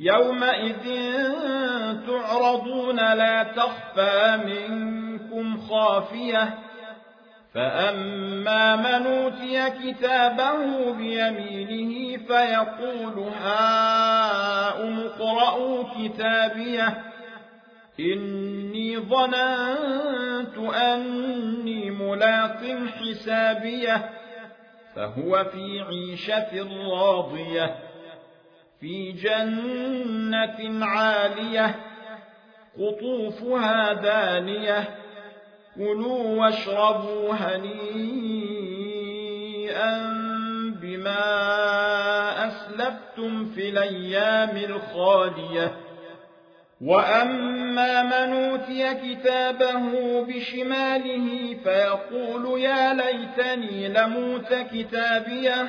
يومئذ تعرضون لا تخفى منكم خافية فأما من أوتي كتابه بيمينه فيقول هاؤم اقرءوا كتابيه إني ظننت أني ملاق حسابيه فهو في عيشة راضية في جنة عالية قطوفها دانية كلوا واشربوا هنيئا بما أسلفتم في الأيام الخالية. وأما من أوتي كتابه بشماله فيقول يا ليتني لموت كتابيه.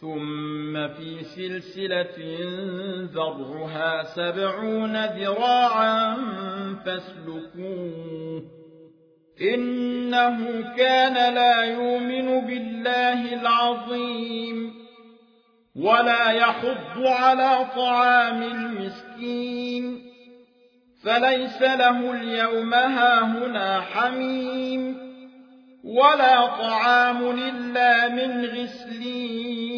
ثم في سلسلة ذرها سبعون ذراعا فاسلكوه. إنه كان لا يؤمن بالله العظيم ولا يحض على طعام المسكين. فليس له اليوم هاهنا حميم ولا طعام إلا من غسلين.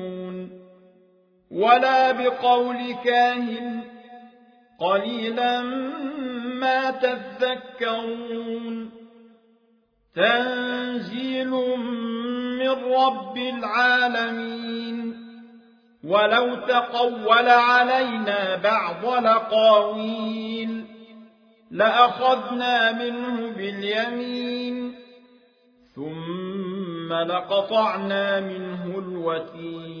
ولا بقول كاهن. قليلا ما تذكرون. تنزيل من رب العالمين. ولو تقول علينا بعض لقاويل لأخذنا منه باليمين. ثم لقطعنا منه الوتين.